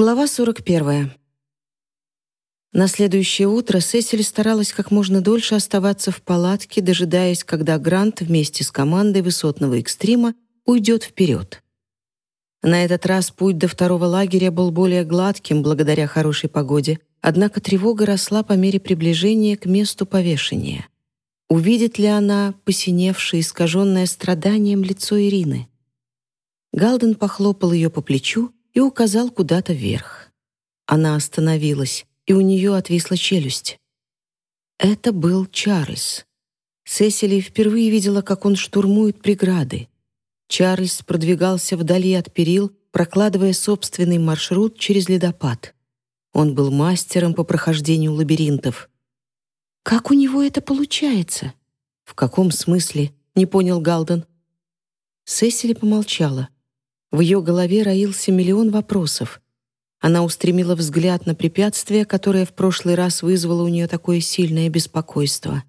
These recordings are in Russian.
Глава 41. На следующее утро Сесиль старалась как можно дольше оставаться в палатке, дожидаясь, когда Грант вместе с командой высотного экстрима уйдет вперед. На этот раз путь до второго лагеря был более гладким благодаря хорошей погоде, однако тревога росла по мере приближения к месту повешения. Увидит ли она посиневшее, искаженное страданием лицо Ирины? Галден похлопал ее по плечу и указал куда-то вверх. Она остановилась, и у нее отвисла челюсть. Это был Чарльз. Сесили впервые видела, как он штурмует преграды. Чарльз продвигался вдали от перил, прокладывая собственный маршрут через ледопад. Он был мастером по прохождению лабиринтов. «Как у него это получается?» «В каком смысле?» — не понял Галден. Сесили помолчала. В ее голове роился миллион вопросов. Она устремила взгляд на препятствие, которое в прошлый раз вызвало у нее такое сильное беспокойство.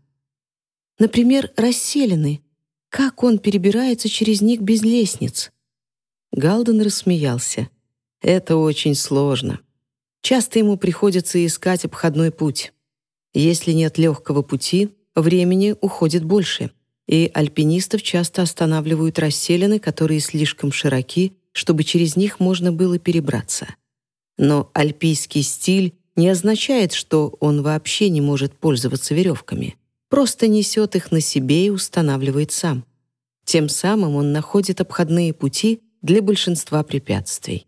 Например, расселены. Как он перебирается через них без лестниц? Галден рассмеялся. Это очень сложно. Часто ему приходится искать обходной путь. Если нет легкого пути, времени уходит больше — и альпинистов часто останавливают расселены, которые слишком широки, чтобы через них можно было перебраться. Но альпийский стиль не означает, что он вообще не может пользоваться веревками. Просто несет их на себе и устанавливает сам. Тем самым он находит обходные пути для большинства препятствий.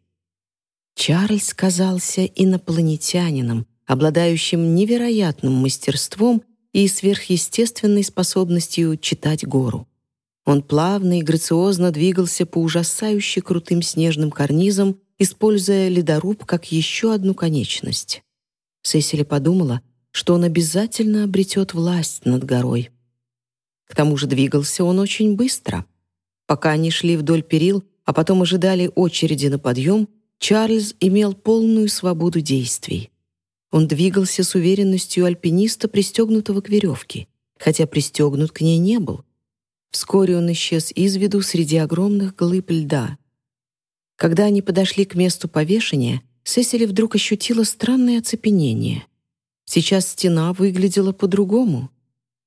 Чарльз казался инопланетянином, обладающим невероятным мастерством и сверхъестественной способностью читать гору. Он плавно и грациозно двигался по ужасающе крутым снежным карнизам, используя ледоруб как еще одну конечность. Сесили подумала, что он обязательно обретет власть над горой. К тому же двигался он очень быстро. Пока они шли вдоль перил, а потом ожидали очереди на подъем, Чарльз имел полную свободу действий. Он двигался с уверенностью альпиниста, пристегнутого к веревке, хотя пристегнут к ней не был. Вскоре он исчез из виду среди огромных глыб льда. Когда они подошли к месту повешения, Сесили вдруг ощутила странное оцепенение. Сейчас стена выглядела по-другому.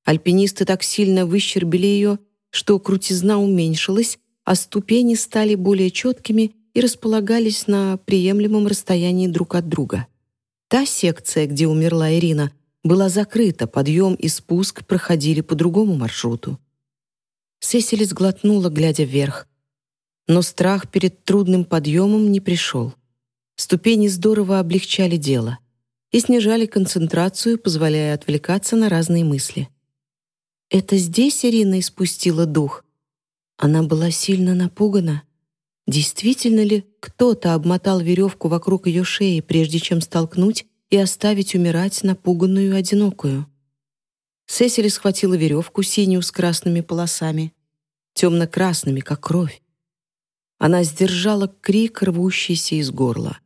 Альпинисты так сильно выщербили ее, что крутизна уменьшилась, а ступени стали более четкими и располагались на приемлемом расстоянии друг от друга. Та секция, где умерла Ирина, была закрыта, подъем и спуск проходили по другому маршруту. Сесили сглотнула, глядя вверх. Но страх перед трудным подъемом не пришел. Ступени здорово облегчали дело и снижали концентрацию, позволяя отвлекаться на разные мысли. Это здесь Ирина испустила дух. Она была сильно напугана. Действительно ли кто-то обмотал веревку вокруг ее шеи, прежде чем столкнуть и оставить умирать напуганную и одинокую? Сесили схватила веревку синюю с красными полосами, темно-красными, как кровь. Она сдержала крик, рвущийся из горла.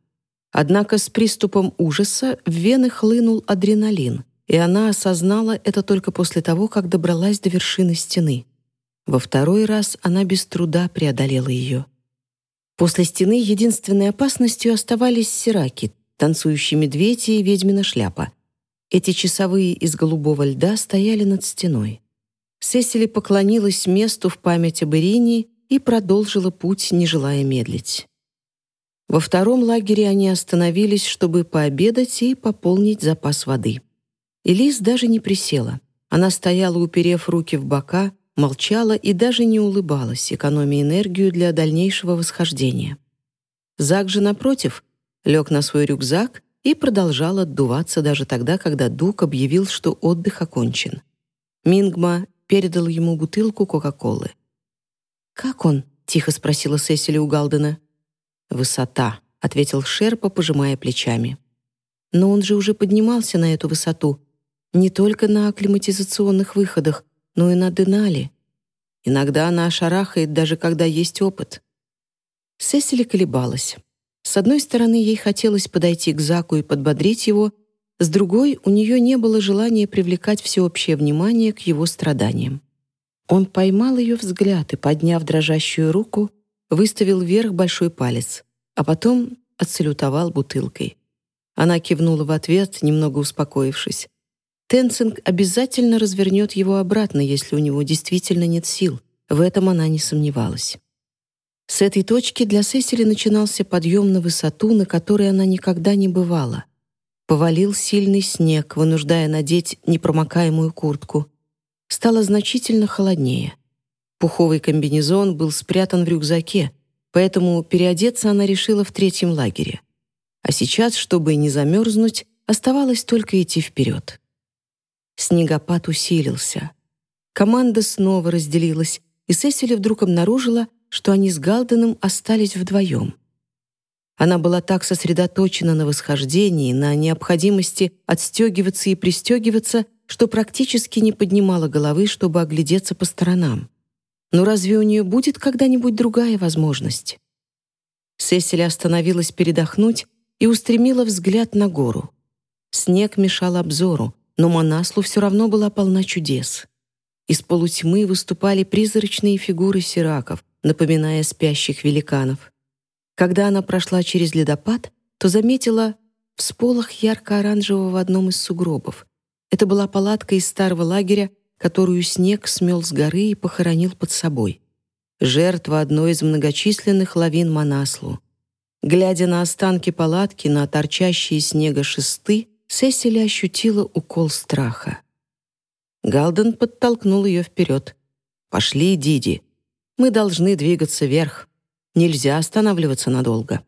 Однако с приступом ужаса в вены хлынул адреналин, и она осознала это только после того, как добралась до вершины стены. Во второй раз она без труда преодолела ее — После стены единственной опасностью оставались сираки, танцующий медведь и ведьмина шляпа. Эти часовые из голубого льда стояли над стеной. Сесили поклонилась месту в память об Ирине и продолжила путь, не желая медлить. Во втором лагере они остановились, чтобы пообедать и пополнить запас воды. Элис даже не присела. Она стояла, уперев руки в бока, молчала и даже не улыбалась, экономя энергию для дальнейшего восхождения. Зак же, напротив, лег на свой рюкзак и продолжал отдуваться даже тогда, когда Дук объявил, что отдых окончен. Мингма передал ему бутылку Кока-Колы. «Как он?» — тихо спросила Сесили у Галдена. «Высота», — ответил Шерпа, пожимая плечами. «Но он же уже поднимался на эту высоту, не только на акклиматизационных выходах, но и на Денали. Иногда она ошарахает, даже когда есть опыт. Сесили колебалась. С одной стороны, ей хотелось подойти к Заку и подбодрить его, с другой, у нее не было желания привлекать всеобщее внимание к его страданиям. Он поймал ее взгляд и, подняв дрожащую руку, выставил вверх большой палец, а потом отсалютовал бутылкой. Она кивнула в ответ, немного успокоившись. Тенцинг обязательно развернет его обратно, если у него действительно нет сил. В этом она не сомневалась. С этой точки для Сесили начинался подъем на высоту, на которой она никогда не бывала. Повалил сильный снег, вынуждая надеть непромокаемую куртку. Стало значительно холоднее. Пуховый комбинезон был спрятан в рюкзаке, поэтому переодеться она решила в третьем лагере. А сейчас, чтобы не замерзнуть, оставалось только идти вперед. Снегопад усилился. Команда снова разделилась, и Сесили вдруг обнаружила, что они с Галденом остались вдвоем. Она была так сосредоточена на восхождении, на необходимости отстегиваться и пристегиваться, что практически не поднимала головы, чтобы оглядеться по сторонам. Но разве у нее будет когда-нибудь другая возможность? Сесили остановилась передохнуть и устремила взгляд на гору. Снег мешал обзору, но Манаслу все равно была полна чудес. Из полутьмы выступали призрачные фигуры сираков, напоминая спящих великанов. Когда она прошла через ледопад, то заметила всполох ярко-оранжевого в одном из сугробов. Это была палатка из старого лагеря, которую снег смел с горы и похоронил под собой. Жертва одной из многочисленных лавин Манаслу. Глядя на останки палатки, на торчащие снега шесты, Сесили ощутила укол страха. Галден подтолкнул ее вперед. «Пошли, Диди. Мы должны двигаться вверх. Нельзя останавливаться надолго».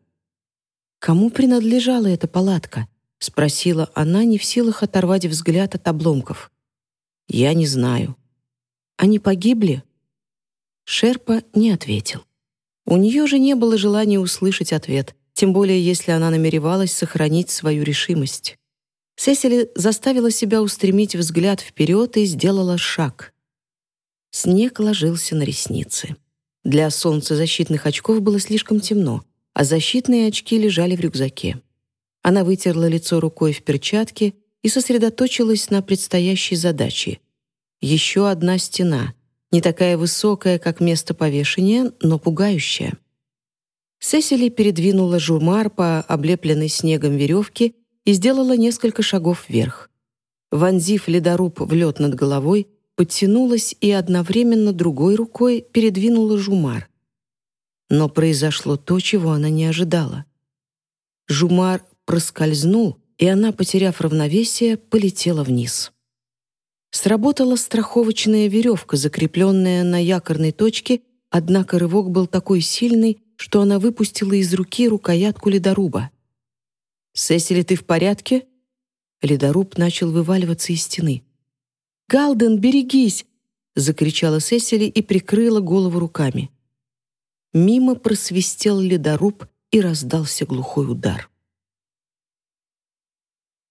«Кому принадлежала эта палатка?» — спросила она, не в силах оторвать взгляд от обломков. «Я не знаю». «Они погибли?» Шерпа не ответил. У нее же не было желания услышать ответ, тем более если она намеревалась сохранить свою решимость. Сесили заставила себя устремить взгляд вперед и сделала шаг. Снег ложился на ресницы. Для солнцезащитных очков было слишком темно, а защитные очки лежали в рюкзаке. Она вытерла лицо рукой в перчатке и сосредоточилась на предстоящей задаче. Еще одна стена, не такая высокая, как место повешения, но пугающая. Сесили передвинула журмар по облепленной снегом веревке и сделала несколько шагов вверх. Вонзив ледоруб в лед над головой, подтянулась и одновременно другой рукой передвинула жумар. Но произошло то, чего она не ожидала. Жумар проскользнул, и она, потеряв равновесие, полетела вниз. Сработала страховочная веревка, закрепленная на якорной точке, однако рывок был такой сильный, что она выпустила из руки рукоятку ледоруба. «Сесили, ты в порядке?» Ледоруб начал вываливаться из стены. «Галден, берегись!» — закричала Сесили и прикрыла голову руками. Мимо просвистел ледоруб и раздался глухой удар.